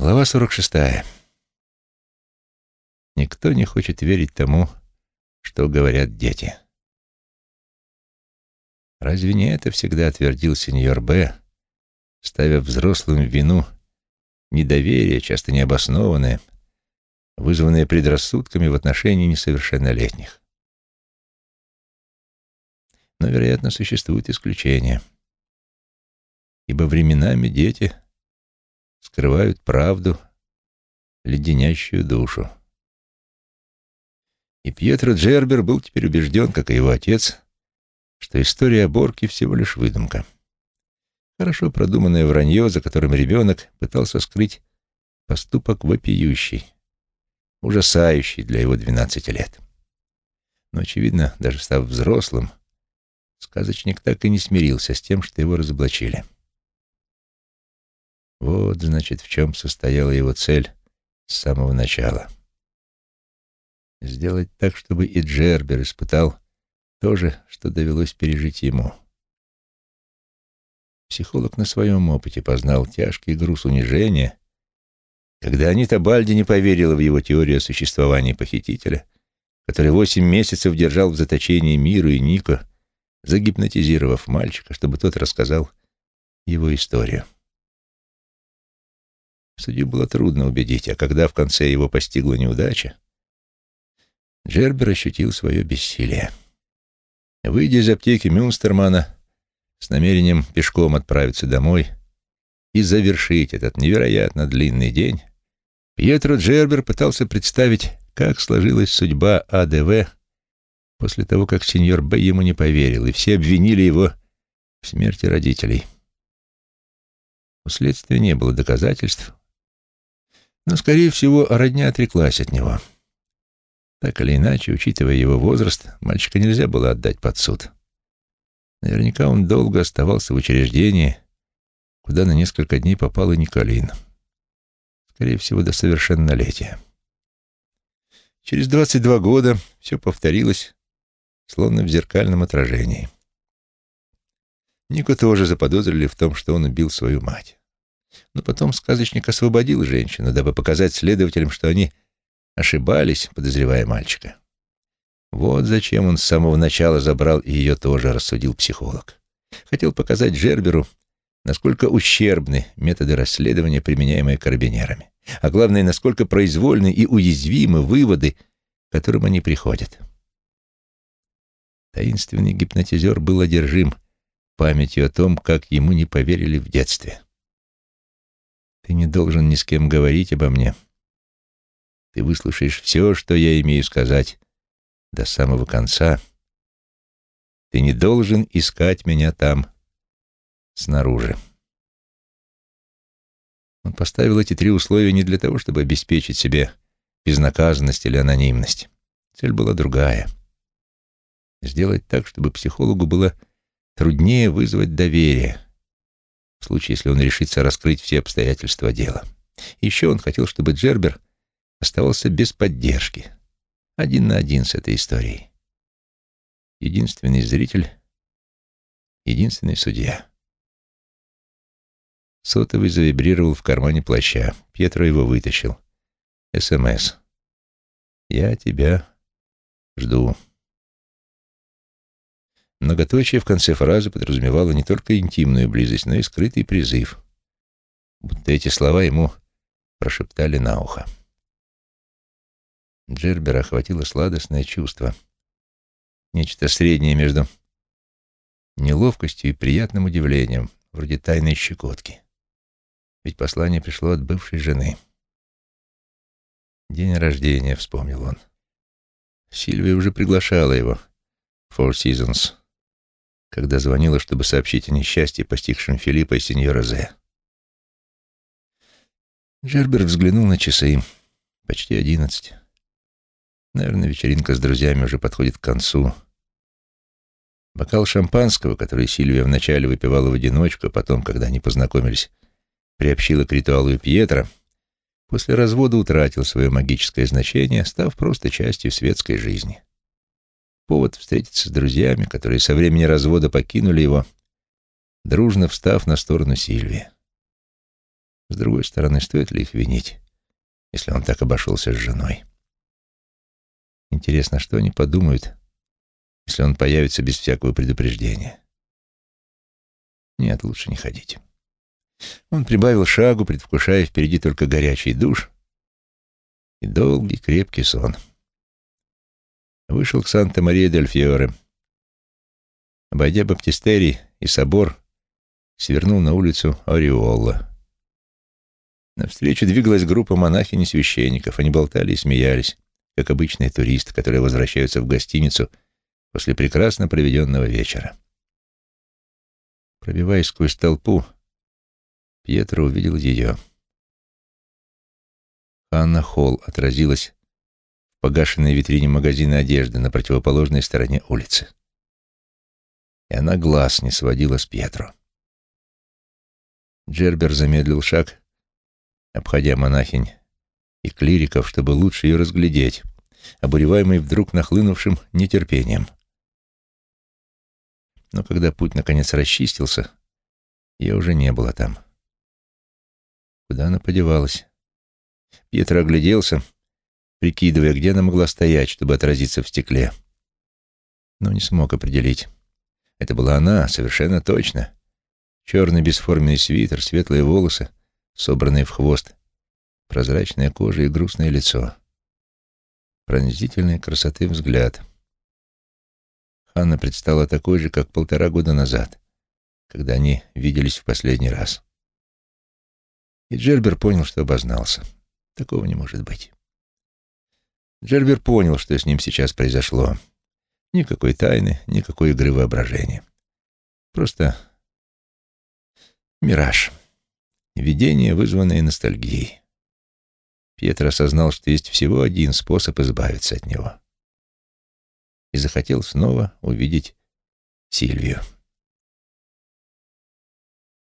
Глава 46. Никто не хочет верить тому, что говорят дети. Разве не это всегда твердил сеньор Б, ставя взрослым вину недоверие, часто необоснованное, вызванное предрассудками в отношении несовершеннолетних? Но, вероятно, существуют исключения, ибо временами дети — скрывают правду, леденящую душу. И Пьетро Джербер был теперь убежден, как и его отец, что история Борки всего лишь выдумка. Хорошо продуманное вранье, за которым ребенок пытался скрыть поступок вопиющий, ужасающий для его двенадцати лет. Но, очевидно, даже став взрослым, сказочник так и не смирился с тем, что его разоблачили. Вот, значит, в чем состояла его цель с самого начала. Сделать так, чтобы и Джербер испытал то же, что довелось пережить ему. Психолог на своем опыте познал тяжкий груз унижения, когда Анита Бальди не поверила в его теорию о существовании похитителя, который восемь месяцев держал в заточении Миру и Нико, загипнотизировав мальчика, чтобы тот рассказал его историю. Судью было трудно убедить, а когда в конце его постигла неудача, Джербер ощутил свое бессилие. Выйдя из аптеки Мюнстермана с намерением пешком отправиться домой и завершить этот невероятно длинный день, Пьетро Джербер пытался представить, как сложилась судьба АДВ после того, как сеньор Б ему не поверил, и все обвинили его в смерти родителей. У следствия не было доказательств, но, скорее всего, родня отреклась от него. Так или иначе, учитывая его возраст, мальчика нельзя было отдать под суд. Наверняка он долго оставался в учреждении, куда на несколько дней попал и Николин. Скорее всего, до совершеннолетия. Через 22 года все повторилось, словно в зеркальном отражении. Нику тоже заподозрили в том, что он убил свою мать. Но потом сказочник освободил женщину, дабы показать следователям, что они ошибались, подозревая мальчика. Вот зачем он с самого начала забрал ее тоже, рассудил психолог. Хотел показать Джерберу, насколько ущербны методы расследования, применяемые карабинерами, а главное, насколько произвольны и уязвимы выводы, к которым они приходят. Таинственный гипнотизер был одержим памятью о том, как ему не поверили в детстве. Ты не должен ни с кем говорить обо мне. Ты выслушаешь все, что я имею сказать, до самого конца. Ты не должен искать меня там, снаружи. Он поставил эти три условия не для того, чтобы обеспечить себе безнаказанность или анонимность. Цель была другая. Сделать так, чтобы психологу было труднее вызвать доверие, в случае, если он решится раскрыть все обстоятельства дела. Еще он хотел, чтобы Джербер оставался без поддержки, один на один с этой историей. Единственный зритель, единственный судья. Сотовый завибрировал в кармане плаща. Пьетро его вытащил. СМС. «Я тебя жду». Многоточие в конце фразы подразумевало не только интимную близость, но и скрытый призыв. Будто эти слова ему прошептали на ухо. Джербера охватило сладостное чувство. Нечто среднее между неловкостью и приятным удивлением, вроде тайной щекотки. Ведь послание пришло от бывшей жены. День рождения, вспомнил он. Сильвия уже приглашала его. Four Seasons когда звонила, чтобы сообщить о несчастье, постигшем Филиппа и сеньора Зе. Джербер взглянул на часы. Почти одиннадцать. Наверное, вечеринка с друзьями уже подходит к концу. Бокал шампанского, который Сильвия вначале выпивала в одиночку, а потом, когда они познакомились, приобщила к ритуалу Пьетро, после развода утратил свое магическое значение, став просто частью светской жизни повод встретиться с друзьями, которые со времени развода покинули его, дружно встав на сторону Сильвии. С другой стороны, стоит ли их винить, если он так обошелся с женой? Интересно, что они подумают, если он появится без всякого предупреждения? Нет, лучше не ходить. Он прибавил шагу, предвкушая впереди только горячий душ и долгий крепкий сон. Вышел к Санта-Мария-дель-Фьоре. Обойдя баптистерий и собор, свернул на улицу Ореола. Навстречу двигалась группа монахинь и священников. Они болтали и смеялись, как обычные туристы, которые возвращаются в гостиницу после прекрасно проведенного вечера. Пробиваясь сквозь толпу, Пьетро увидел ее. Анна Холл отразилась погашенной витрине магазина одежды на противоположной стороне улицы. И она глаз не сводила с Пьетро. Джербер замедлил шаг, обходя монахинь и клириков, чтобы лучше ее разглядеть, обуреваемый вдруг нахлынувшим нетерпением. Но когда путь наконец расчистился, я уже не было там. Куда она подевалась? Пьетро огляделся, прикидывая, где она могла стоять, чтобы отразиться в стекле. Но не смог определить. Это была она, совершенно точно. Черный бесформенный свитер, светлые волосы, собранные в хвост, прозрачная кожа и грустное лицо. Пронзительной красоты взгляд. Ханна предстала такой же, как полтора года назад, когда они виделись в последний раз. И Джербер понял, что обознался. Такого не может быть. Джербер понял, что с ним сейчас произошло. Никакой тайны, никакой игры воображения. Просто мираж. Видение, вызванное ностальгией. Пьетро осознал, что есть всего один способ избавиться от него. И захотел снова увидеть Сильвию.